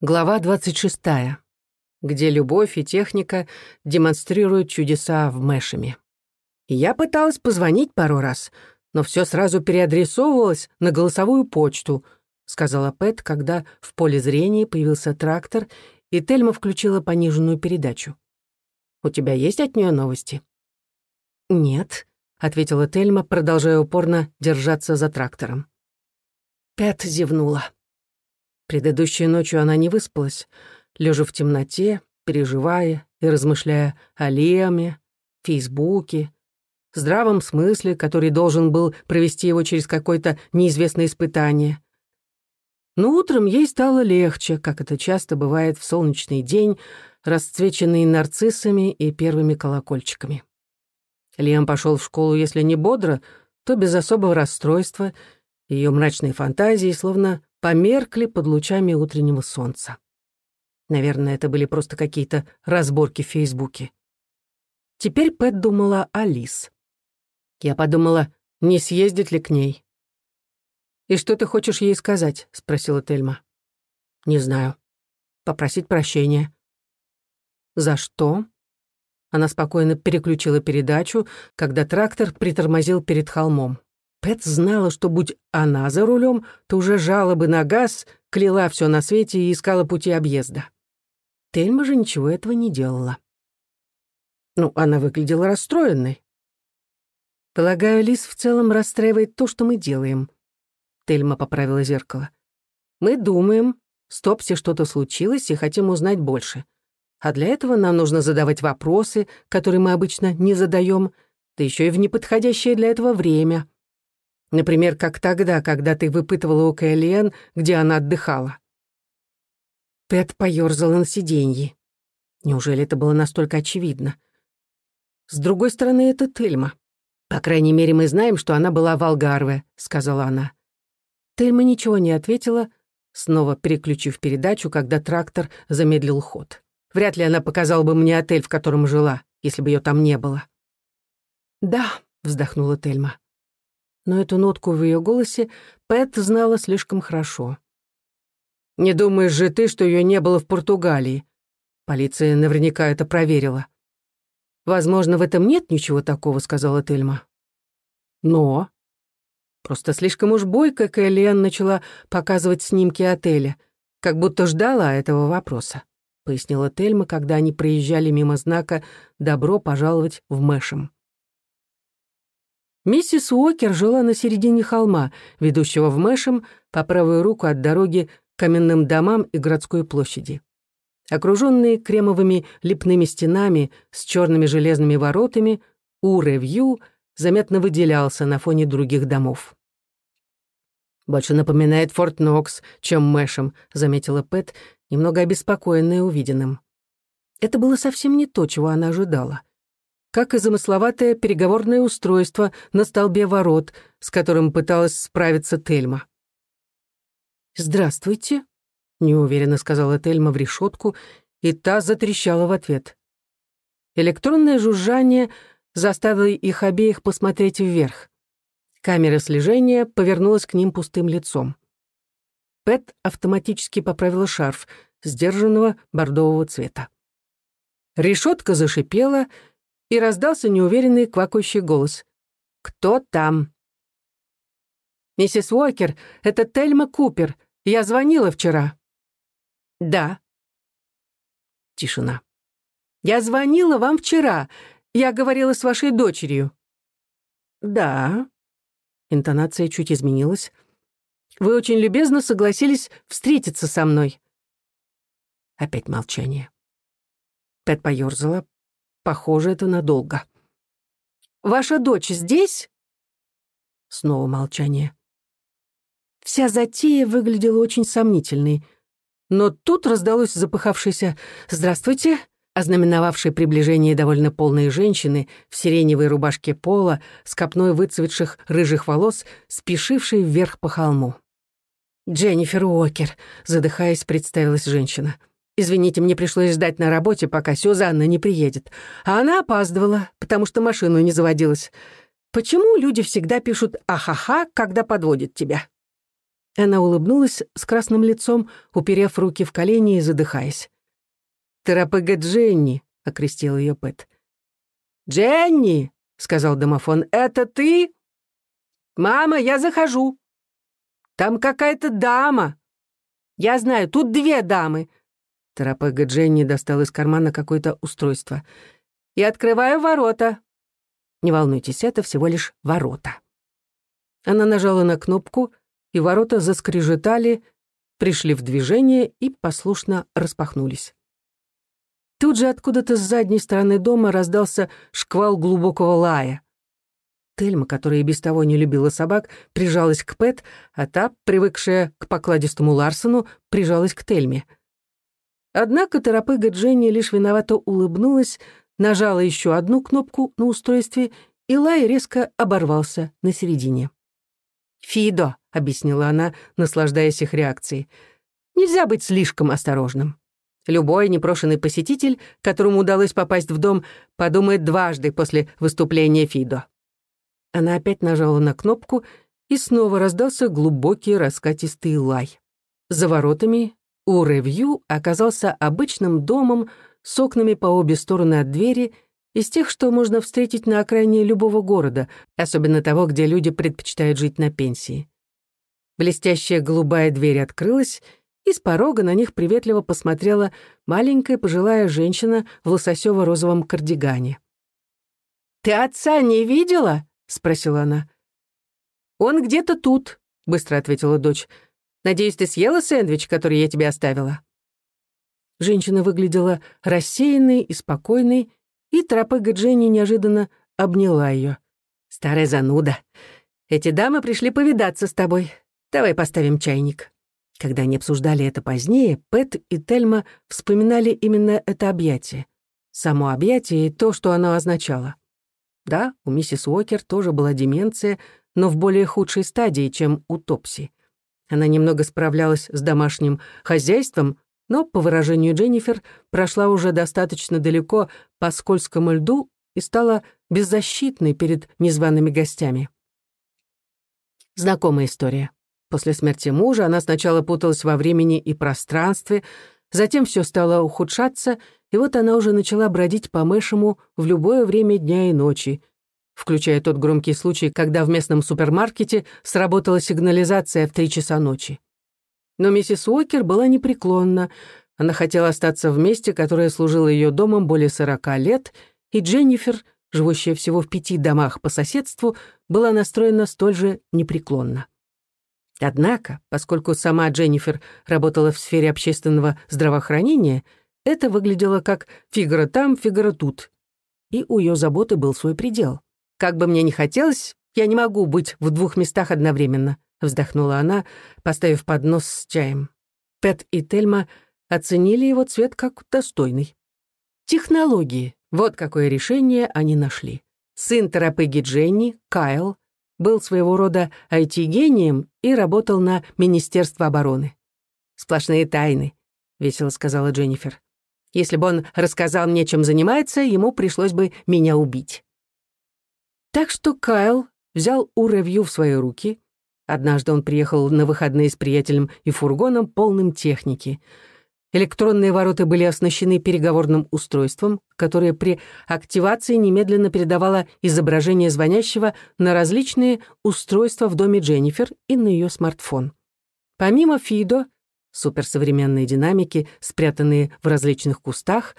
Глава 26. Где любовь и техника демонстрируют чудеса в Мэшеме. Я пыталась позвонить пару раз, но все сразу переадресовывалось на голосовую почту, сказала Пэт, когда в поле зрения появился трактор, и Тельма включила пониженную передачу. «У тебя есть от нее новости?» «Нет», — ответила Тельма, продолжая упорно держаться за трактором. Пэт зевнула. Предыдущей ночью она не выспалась, лежа в темноте, переживая и размышляя о Леме, Фейсбуке, здравом смысле, который должен был провести его через какое-то неизвестное испытание. Но утром ей стало легче, как это часто бывает в солнечный день, расцвеченный нарциссами и первыми колокольчиками. Лиам пошел в школу, если не бодро, то без особого расстройства, ее мрачные фантазии словно померкли под лучами утреннего солнца. Наверное, это были просто какие-то разборки в Фейсбуке. Теперь Пэт думала о Лис. Я подумала, не съездить ли к ней. «И что ты хочешь ей сказать?» — спросила Тельма. «Не знаю. Попросить прощения». «За что?» Она спокойно переключила передачу, когда трактор притормозил перед холмом. Пэт знала, что будь она за рулем, то уже жалобы на газ, кляла все на свете и искала пути объезда. Тельма же ничего этого не делала. Ну, она выглядела расстроенной. Полагаю, Лис в целом расстраивает то, что мы делаем. Тельма поправила зеркало. Мы думаем, с Топси что-то случилось и хотим узнать больше. А для этого нам нужно задавать вопросы, которые мы обычно не задаем, да еще и в неподходящее для этого время. Например, как тогда, когда ты выпытывала у Кэллиэн, где она отдыхала. Пэт поёрзала на сиденье. Неужели это было настолько очевидно? С другой стороны, это Тельма. По крайней мере, мы знаем, что она была в Алгарве, сказала она. Тельма ничего не ответила, снова переключив передачу, когда трактор замедлил ход. Вряд ли она показала бы мне отель, в котором жила, если бы ее там не было. «Да», — вздохнула Тельма но эту нотку в ее голосе Пэт знала слишком хорошо. «Не думаешь же ты, что ее не было в Португалии?» Полиция наверняка это проверила. «Возможно, в этом нет ничего такого», — сказала Тельма. «Но...» Просто слишком уж бойко Кэллиан начала показывать снимки отеля, как будто ждала этого вопроса, пояснила Тельма, когда они проезжали мимо знака «Добро пожаловать в Мэшем». Миссис Уокер жила на середине холма, ведущего в Мэшем, по правую руку от дороги к каменным домам и городской площади. Окруженный кремовыми лепными стенами с черными железными воротами, У-ревью заметно выделялся на фоне других домов. «Больше напоминает Форт Нокс, чем Мэшем», — заметила Пэт, немного обеспокоенная увиденным. Это было совсем не то, чего она ожидала как и замысловатое переговорное устройство на столбе ворот, с которым пыталась справиться Тельма. «Здравствуйте», — неуверенно сказала Тельма в решетку, и та затрещала в ответ. Электронное жужжание заставило их обеих посмотреть вверх. Камера слежения повернулась к ним пустым лицом. Пэт автоматически поправила шарф, сдержанного бордового цвета. Решетка зашипела, и раздался неуверенный квакающий голос. «Кто там?» «Миссис Уокер, это Тельма Купер. Я звонила вчера». «Да». Тишина. «Я звонила вам вчера. Я говорила с вашей дочерью». «Да». Интонация чуть изменилась. «Вы очень любезно согласились встретиться со мной». Опять молчание. Пэт поёрзала, Похоже, это надолго. «Ваша дочь здесь?» Снова молчание. Вся затея выглядела очень сомнительной. Но тут раздалось запыхавшееся «Здравствуйте», ознаменовавшее приближение довольно полной женщины в сиреневой рубашке пола с копной выцветших рыжих волос, спешившей вверх по холму. «Дженнифер Уокер», задыхаясь, представилась женщина. Извините, мне пришлось ждать на работе, пока Сюзанна не приедет. А она опаздывала, потому что машину не заводилась. Почему люди всегда пишут «ахаха», когда подводят тебя? Она улыбнулась с красным лицом, уперев руки в колени и задыхаясь. «Терапега Дженни», — окрестил ее Пэт. «Дженни!» — сказал домофон. «Это ты?» «Мама, я захожу!» «Там какая-то дама!» «Я знаю, тут две дамы!» Терапега Дженни достал из кармана какое-то устройство. «И открываю ворота!» «Не волнуйтесь, это всего лишь ворота!» Она нажала на кнопку, и ворота заскрежетали, пришли в движение и послушно распахнулись. Тут же откуда-то с задней стороны дома раздался шквал глубокого лая. Тельма, которая и без того не любила собак, прижалась к Пэт, а та, привыкшая к покладистому Ларсону, прижалась к Тельме. Однако торопыга Дженни лишь виновато улыбнулась, нажала еще одну кнопку на устройстве, и лай резко оборвался на середине. «Фидо», — объяснила она, наслаждаясь их реакцией, — «нельзя быть слишком осторожным». Любой непрошенный посетитель, которому удалось попасть в дом, подумает дважды после выступления Фидо. Она опять нажала на кнопку, и снова раздался глубокий раскатистый лай. За воротами у ревью оказался обычным домом с окнами по обе стороны от двери, из тех, что можно встретить на окраине любого города, особенно того, где люди предпочитают жить на пенсии. Блестящая голубая дверь открылась, и с порога на них приветливо посмотрела маленькая пожилая женщина в лососево-розовом кардигане. «Ты отца не видела?» — спросила она. «Он где-то тут», — быстро ответила дочь. «Надеюсь, ты съела сэндвич, который я тебе оставила?» Женщина выглядела рассеянной и спокойной, и тропыга Дженни неожиданно обняла ее. «Старая зануда. Эти дамы пришли повидаться с тобой. Давай поставим чайник». Когда они обсуждали это позднее, Пэт и Тельма вспоминали именно это объятие. Само объятие и то, что оно означало. Да, у миссис Уокер тоже была деменция, но в более худшей стадии, чем у Топси. Она немного справлялась с домашним хозяйством, но, по выражению Дженнифер, прошла уже достаточно далеко по скользкому льду и стала беззащитной перед незваными гостями. Знакомая история. После смерти мужа она сначала путалась во времени и пространстве, затем все стало ухудшаться, и вот она уже начала бродить по Мэшему в любое время дня и ночи, включая тот громкий случай, когда в местном супермаркете сработала сигнализация в три часа ночи. Но миссис Уокер была непреклонна, она хотела остаться в месте, которое служило ее домом более сорока лет, и Дженнифер, живущая всего в пяти домах по соседству, была настроена столь же непреклонно. Однако, поскольку сама Дженнифер работала в сфере общественного здравоохранения, это выглядело как фигура там, фигура тут. И у ее заботы был свой предел. «Как бы мне ни хотелось, я не могу быть в двух местах одновременно», вздохнула она, поставив поднос с чаем. Пэт и Тельма оценили его цвет как достойный. Технологии. Вот какое решение они нашли. Сын терапеги Дженни, Кайл, был своего рода IT-гением и работал на Министерство обороны. «Сплошные тайны», — весело сказала Дженнифер. «Если бы он рассказал мне, чем занимается, ему пришлось бы меня убить». Так что Кайл взял У-ревью в свои руки. Однажды он приехал на выходные с приятелем и фургоном, полным техники — Электронные ворота были оснащены переговорным устройством, которое при активации немедленно передавало изображение звонящего на различные устройства в доме Дженнифер и на ее смартфон. Помимо Фидо, суперсовременные динамики, спрятанные в различных кустах,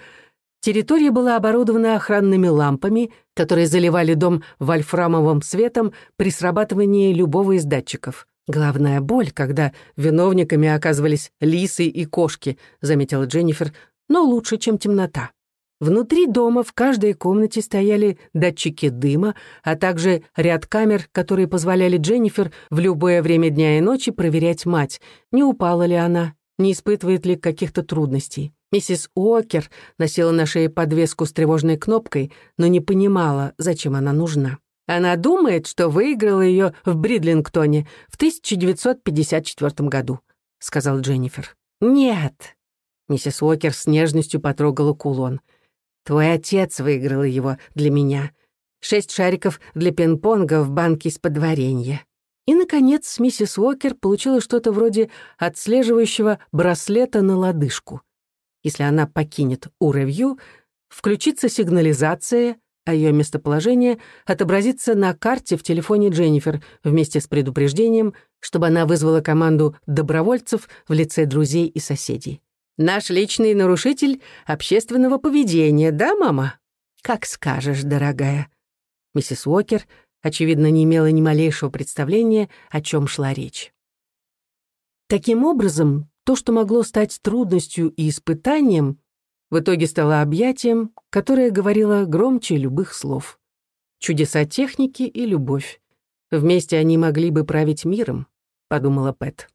территория была оборудована охранными лампами, которые заливали дом вольфрамовым светом при срабатывании любого из датчиков. Главная боль, когда виновниками оказывались лисы и кошки, заметила Дженнифер, но лучше, чем темнота. Внутри дома в каждой комнате стояли датчики дыма, а также ряд камер, которые позволяли Дженнифер в любое время дня и ночи проверять мать, не упала ли она, не испытывает ли каких-то трудностей. Миссис Уокер носила на шее подвеску с тревожной кнопкой, но не понимала, зачем она нужна. Она думает, что выиграла ее в Бридлингтоне в 1954 году», — сказал Дженнифер. «Нет». Миссис Уокер с нежностью потрогала кулон. «Твой отец выиграл его для меня. Шесть шариков для пинг-понга в банке из-под варенья. И, наконец, миссис Уокер получила что-то вроде отслеживающего браслета на лодыжку. Если она покинет У-ревью, включится сигнализация, а ее местоположение отобразится на карте в телефоне Дженнифер вместе с предупреждением, чтобы она вызвала команду добровольцев в лице друзей и соседей. «Наш личный нарушитель общественного поведения, да, мама?» «Как скажешь, дорогая». Миссис Уокер, очевидно, не имела ни малейшего представления, о чем шла речь. Таким образом, то, что могло стать трудностью и испытанием, в итоге стало объятием, которое говорило громче любых слов. Чудеса техники и любовь. Вместе они могли бы править миром, подумала Пэт.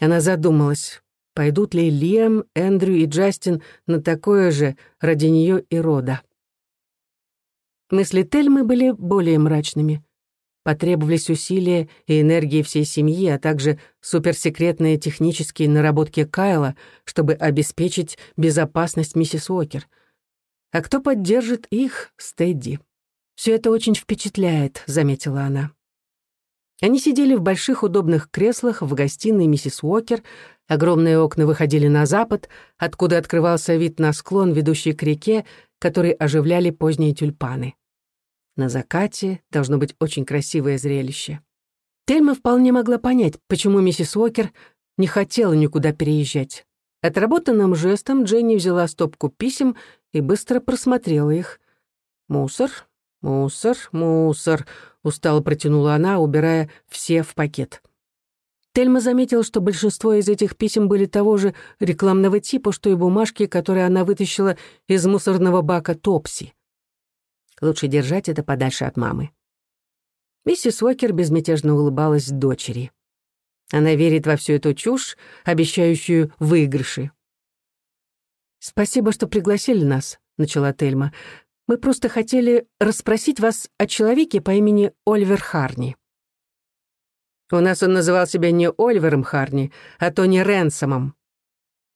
Она задумалась, пойдут ли Лиам, Эндрю и Джастин на такое же ради нее и рода. Мысли Тельмы были более мрачными. Потребовались усилия и энергии всей семьи, а также суперсекретные технические наработки Кайла, чтобы обеспечить безопасность миссис Уокер. А кто поддержит их, Стэдди? «Все это очень впечатляет», — заметила она. Они сидели в больших удобных креслах в гостиной миссис Уокер, огромные окна выходили на запад, откуда открывался вид на склон, ведущий к реке, который оживляли поздние тюльпаны. На закате должно быть очень красивое зрелище. Тельма вполне могла понять, почему миссис Уокер не хотела никуда переезжать. Отработанным жестом Дженни взяла стопку писем и быстро просмотрела их. «Мусор, мусор, мусор», — устало протянула она, убирая все в пакет. Тельма заметила, что большинство из этих писем были того же рекламного типа, что и бумажки, которые она вытащила из мусорного бака Топси. Лучше держать это подальше от мамы. Миссис Уокер безмятежно улыбалась дочери. Она верит во всю эту чушь, обещающую выигрыши. «Спасибо, что пригласили нас», — начала Тельма. «Мы просто хотели расспросить вас о человеке по имени Оливер Харни». «У нас он называл себя не Оливером Харни, а Тони Ренсомом».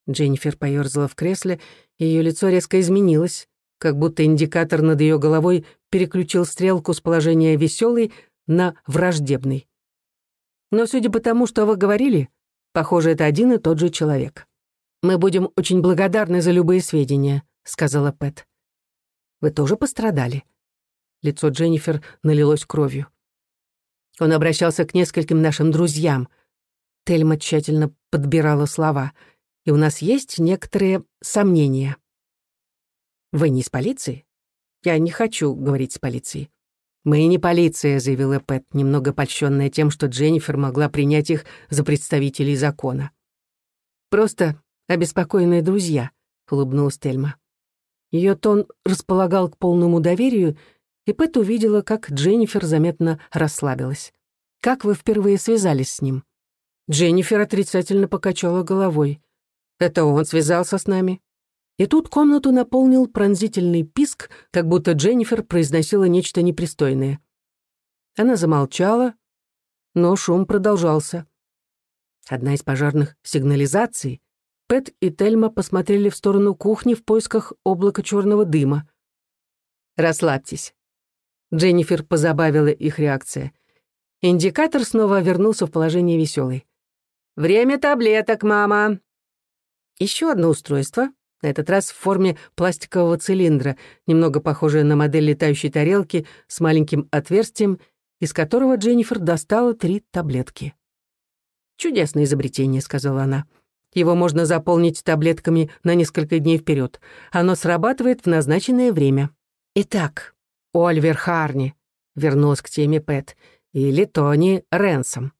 Дженнифер поёрзала в кресле, и её лицо резко изменилось как будто индикатор над ее головой переключил стрелку с положения веселый на враждебный. Но судя по тому, что вы говорили, похоже, это один и тот же человек. «Мы будем очень благодарны за любые сведения», — сказала Пэт. «Вы тоже пострадали?» Лицо Дженнифер налилось кровью. Он обращался к нескольким нашим друзьям. Тельма тщательно подбирала слова, и у нас есть некоторые сомнения. «Вы не из полиции?» «Я не хочу говорить с полицией». «Мы не полиция», — заявила Пэт, немного польщенная тем, что Дженнифер могла принять их за представителей закона. «Просто обеспокоенные друзья», — улыбнулась Тельма. Ее тон располагал к полному доверию, и Пэт увидела, как Дженнифер заметно расслабилась. «Как вы впервые связались с ним?» Дженнифер отрицательно покачала головой. «Это он связался с нами. И тут комнату наполнил пронзительный писк, как будто Дженнифер произносила нечто непристойное. Она замолчала, но шум продолжался. Одна из пожарных сигнализаций. Пэт и Тельма посмотрели в сторону кухни в поисках облака черного дыма. «Расслабьтесь». Дженнифер позабавила их реакция. Индикатор снова вернулся в положение веселый. «Время таблеток, мама!» Еще одно устройство, на этот раз в форме пластикового цилиндра, немного похожее на модель летающей тарелки с маленьким отверстием, из которого Дженнифер достала три таблетки. «Чудесное изобретение», — сказала она. «Его можно заполнить таблетками на несколько дней вперед. Оно срабатывает в назначенное время». «Итак, Ольвер Харни», — вернулась к теме Пэт, «или Тони Ренсом.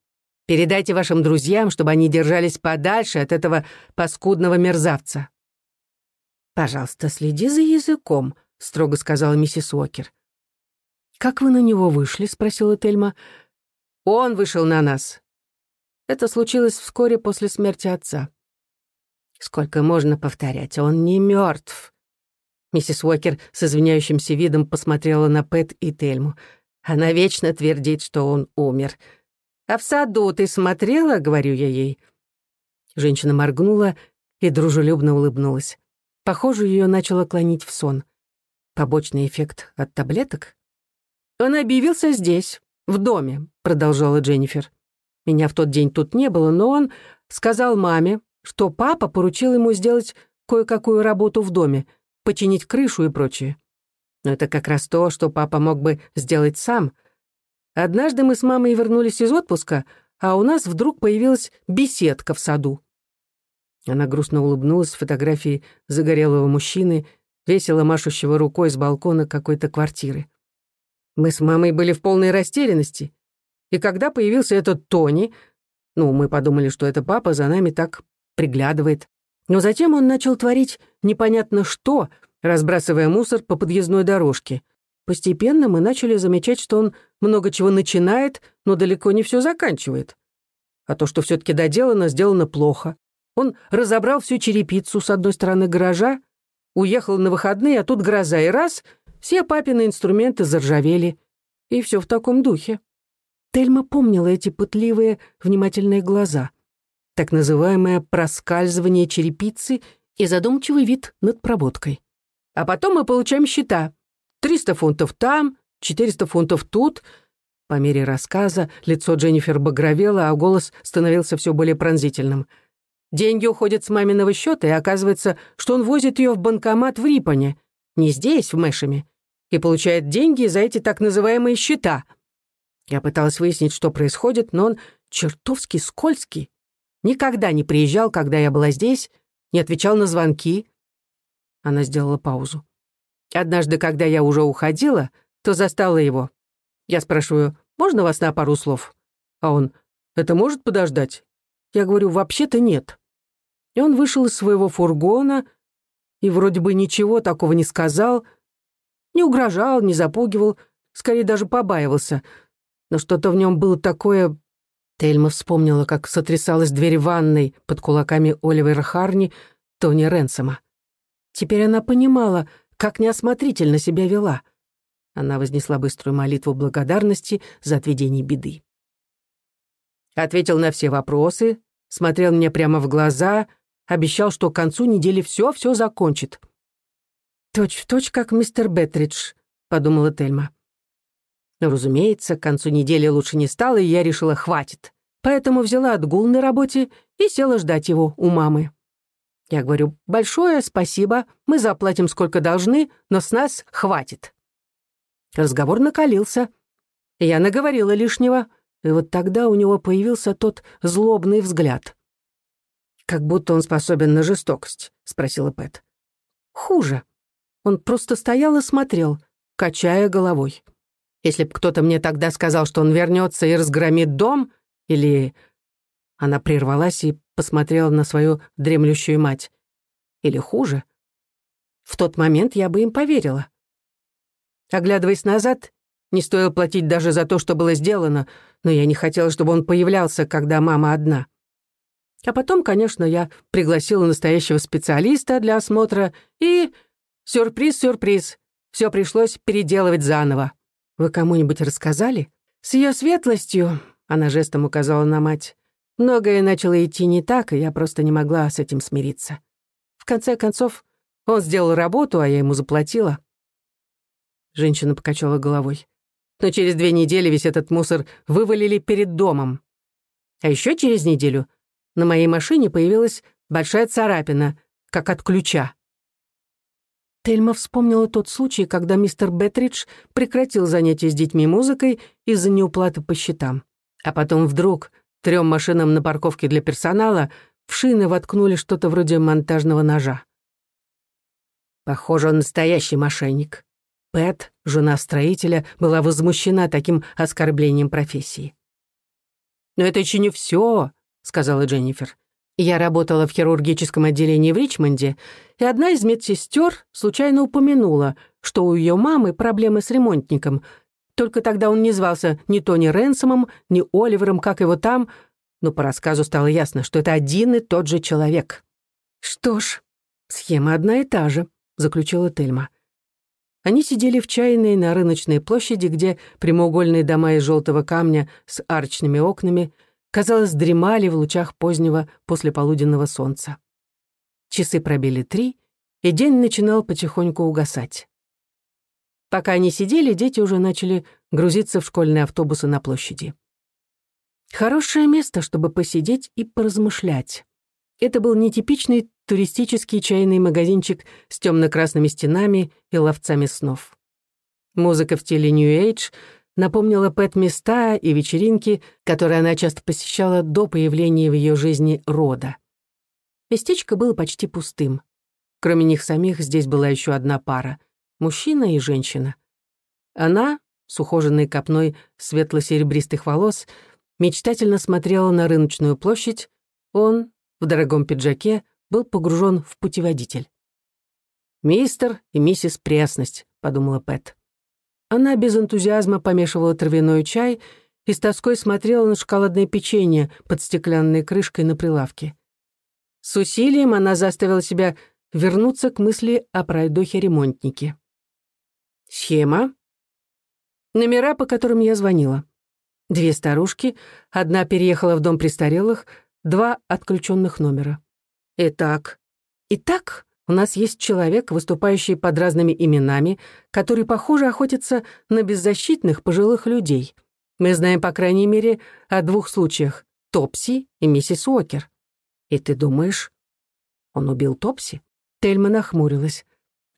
Передайте вашим друзьям, чтобы они держались подальше от этого паскудного мерзавца». «Пожалуйста, следи за языком», — строго сказала миссис Уокер. «Как вы на него вышли?» — спросила Тельма. «Он вышел на нас». Это случилось вскоре после смерти отца. «Сколько можно повторять? Он не мертв. Миссис Уокер с извиняющимся видом посмотрела на Пэт и Тельму. Она вечно твердит, что он умер. «А в саду ты смотрела?» — говорю я ей. Женщина моргнула и дружелюбно улыбнулась. Похоже, ее начало клонить в сон. Побочный эффект от таблеток? Он объявился здесь, «В доме», — продолжала Дженнифер. «Меня в тот день тут не было, но он сказал маме, что папа поручил ему сделать кое-какую работу в доме, починить крышу и прочее. Но это как раз то, что папа мог бы сделать сам. Однажды мы с мамой вернулись из отпуска, а у нас вдруг появилась беседка в саду. Она грустно улыбнулась фотографии загорелого мужчины, весело машущего рукой с балкона какой-то квартиры. Мы с мамой были в полной растерянности. И когда появился этот Тони, ну, мы подумали, что это папа за нами так приглядывает. Но затем он начал творить непонятно что, разбрасывая мусор по подъездной дорожке. Постепенно мы начали замечать, что он много чего начинает, но далеко не все заканчивает. А то, что все-таки доделано, сделано плохо. Он разобрал всю черепицу с одной стороны гаража, уехал на выходные, а тут гроза, и раз — все папины инструменты заржавели. И все в таком духе. Тельма помнила эти пытливые, внимательные глаза, так называемое проскальзывание черепицы и задумчивый вид над проводкой. А потом мы получаем счета. 300 фунтов там, 400 фунтов тут. По мере рассказа лицо Дженнифер багровело, а голос становился все более пронзительным — Деньги уходят с маминого счета, и оказывается, что он возит ее в банкомат в Рипане, не здесь, в Мэшеме, и получает деньги за эти так называемые счета. Я пыталась выяснить, что происходит, но он чертовски скользкий. Никогда не приезжал, когда я была здесь, не отвечал на звонки. Она сделала паузу. Однажды, когда я уже уходила, то застала его. Я спрашиваю, можно вас на пару слов? А он, это может подождать? Я говорю, вообще-то нет. И он вышел из своего фургона и вроде бы ничего такого не сказал, не угрожал, не запугивал, скорее даже побаивался. Но что-то в нем было такое... Тельма вспомнила, как сотрясалась дверь ванной под кулаками Оливера Харни, Тони Ренсома. Теперь она понимала, как неосмотрительно себя вела. Она вознесла быструю молитву благодарности за отведение беды. Ответил на все вопросы, смотрел мне прямо в глаза, обещал, что к концу недели все-все закончит. «Точь в точь, как мистер Беттридж», — подумала Тельма. Но, разумеется, к концу недели лучше не стало, и я решила, хватит. Поэтому взяла отгул на работе и села ждать его у мамы. Я говорю, большое спасибо, мы заплатим сколько должны, но с нас хватит. Разговор накалился. Я наговорила лишнего, и вот тогда у него появился тот злобный взгляд. «Как будто он способен на жестокость», — спросила Пэт. «Хуже. Он просто стоял и смотрел, качая головой. Если бы кто-то мне тогда сказал, что он вернется и разгромит дом, или...» Она прервалась и посмотрела на свою дремлющую мать. «Или хуже?» В тот момент я бы им поверила. Оглядываясь назад, не стоило платить даже за то, что было сделано, но я не хотела, чтобы он появлялся, когда мама одна. А потом, конечно, я пригласила настоящего специалиста для осмотра, и... Сюрприз-сюрприз. Все пришлось переделывать заново. Вы кому-нибудь рассказали? С ее светлостью, она жестом указала на мать, многое начало идти не так, и я просто не могла с этим смириться. В конце концов, он сделал работу, а я ему заплатила. Женщина покачала головой но через две недели весь этот мусор вывалили перед домом. А еще через неделю на моей машине появилась большая царапина, как от ключа. Тельма вспомнила тот случай, когда мистер Беттридж прекратил занятия с детьми музыкой из-за неуплаты по счетам. А потом вдруг трем машинам на парковке для персонала в шины воткнули что-то вроде монтажного ножа. Похоже, он настоящий мошенник. Пэт, жена строителя, была возмущена таким оскорблением профессии. «Но это еще не все», — сказала Дженнифер. «Я работала в хирургическом отделении в Ричмонде, и одна из медсестер случайно упомянула, что у ее мамы проблемы с ремонтником. Только тогда он не звался ни Тони Ренсомом, ни Оливером, как его там, но по рассказу стало ясно, что это один и тот же человек». «Что ж, схема одна и та же», — заключила Тельма. Они сидели в чайной на рыночной площади, где прямоугольные дома из желтого камня с арочными окнами, казалось, дремали в лучах позднего послеполуденного солнца. Часы пробили три, и день начинал потихоньку угасать. Пока они сидели, дети уже начали грузиться в школьные автобусы на площади. Хорошее место, чтобы посидеть и поразмышлять. Это был нетипичный туристический чайный магазинчик с темно-красными стенами и ловцами снов. Музыка в стиле New Age напомнила Пэт места и вечеринки, которые она часто посещала до появления в ее жизни рода. Местечко было почти пустым. Кроме них самих здесь была еще одна пара — мужчина и женщина. Она, с ухоженной копной светло-серебристых волос, мечтательно смотрела на рыночную площадь, он, в дорогом пиджаке, был погружен в путеводитель. «Мистер и миссис Пресность», — подумала Пэт. Она без энтузиазма помешивала травяной чай и с тоской смотрела на шоколадное печенье под стеклянной крышкой на прилавке. С усилием она заставила себя вернуться к мысли о пройдохе-ремонтнике. Схема. Номера, по которым я звонила. Две старушки, одна переехала в дом престарелых, два отключенных номера. Итак, итак, у нас есть человек, выступающий под разными именами, который, похоже, охотится на беззащитных пожилых людей. Мы знаем, по крайней мере, о двух случаях — Топси и миссис Уокер. И ты думаешь, он убил Топси? Тельма нахмурилась.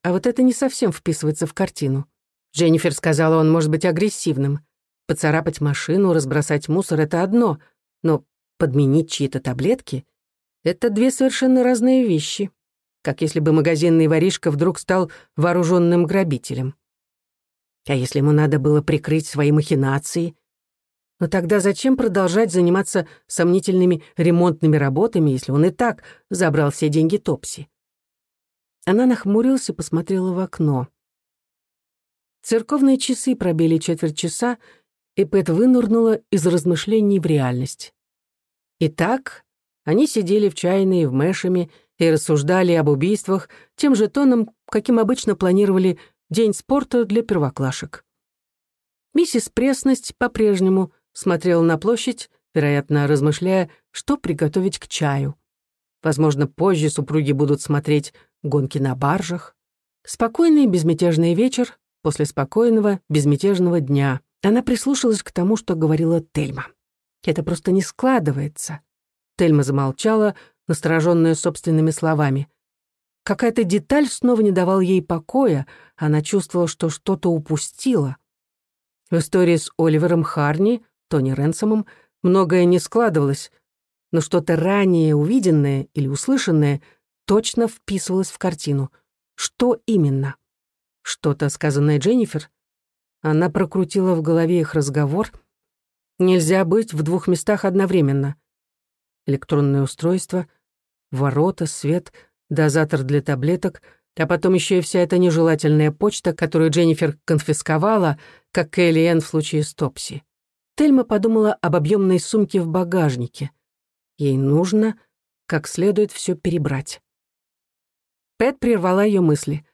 А вот это не совсем вписывается в картину. Дженнифер сказала, он может быть агрессивным. Поцарапать машину, разбросать мусор — это одно, но подменить чьи-то таблетки — это две совершенно разные вещи. Как если бы магазинный воришка вдруг стал вооруженным грабителем. А если ему надо было прикрыть свои махинации? Но тогда зачем продолжать заниматься сомнительными ремонтными работами, если он и так забрал все деньги Топси? Она нахмурилась и посмотрела в окно. Церковные часы пробили четверть часа, и Пэт вынурнула из размышлений в реальность. Итак, они сидели в чайной в Мэшами и рассуждали об убийствах тем же тоном, каким обычно планировали день спорта для первоклашек. Миссис Пресность по-прежнему смотрела на площадь, вероятно, размышляя, что приготовить к чаю. Возможно, позже супруги будут смотреть гонки на баржах. Спокойный безмятежный вечер после спокойного безмятежного дня. Она прислушалась к тому, что говорила Тельма. Это просто не складывается. Тельма замолчала, настороженная собственными словами. Какая-то деталь снова не давала ей покоя, она чувствовала, что что-то упустила. В истории с Оливером Харни, Тони Ренсомом, многое не складывалось, но что-то ранее увиденное или услышанное точно вписывалось в картину. Что именно? Что-то, сказанное Дженнифер? Она прокрутила в голове их разговор. Нельзя быть в двух местах одновременно. Электронное устройство, ворота, свет, дозатор для таблеток, а потом еще и вся эта нежелательная почта, которую Дженнифер конфисковала, как Келли Энн в случае с Топси. Тельма подумала об объемной сумке в багажнике. Ей нужно как следует все перебрать. Пэт прервала ее мысли.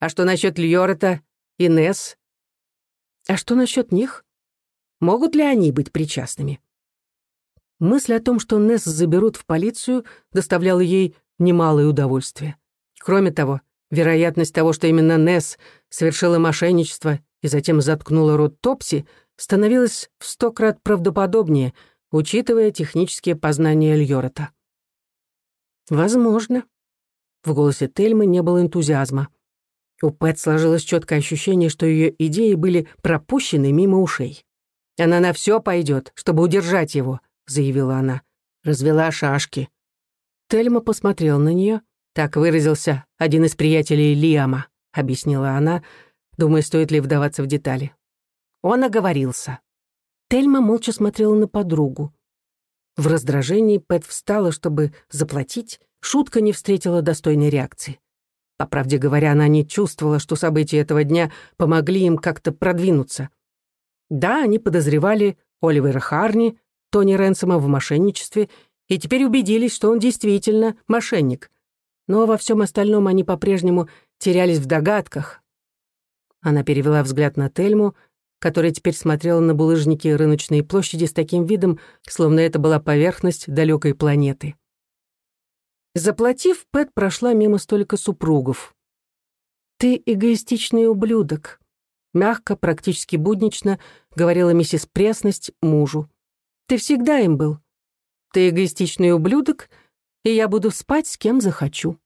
«А что насчет Льорета и Несс а что насчет них? Могут ли они быть причастными? Мысль о том, что Несс заберут в полицию, доставляла ей немалое удовольствие. Кроме того, вероятность того, что именно Несс совершила мошенничество и затем заткнула рот Топси, становилась в сто крат правдоподобнее, учитывая технические познания Льорета. «Возможно». В голосе Тельмы не было энтузиазма. У Пэт сложилось четкое ощущение, что ее идеи были пропущены мимо ушей. «Она на все пойдет, чтобы удержать его», — заявила она. Развела шашки. Тельма посмотрел на нее. Так выразился один из приятелей Лиама, объяснила она, думая, стоит ли вдаваться в детали. Он оговорился. Тельма молча смотрела на подругу. В раздражении Пэт встала, чтобы заплатить. Шутка не встретила достойной реакции. По правде говоря, она не чувствовала, что события этого дня помогли им как-то продвинуться. Да, они подозревали Оливера Харни, Тони Ренсома в мошенничестве и теперь убедились, что он действительно мошенник. Но во всем остальном они по-прежнему терялись в догадках. Она перевела взгляд на Тельму, которая теперь смотрела на булыжники рыночной площади с таким видом, словно это была поверхность далекой планеты. Заплатив, Пэт прошла мимо столика супругов. «Ты эгоистичный ублюдок», Мягко, практически буднично говорила миссис Пресность мужу. «Ты всегда им был. Ты эгоистичный ублюдок, и я буду спать с кем захочу».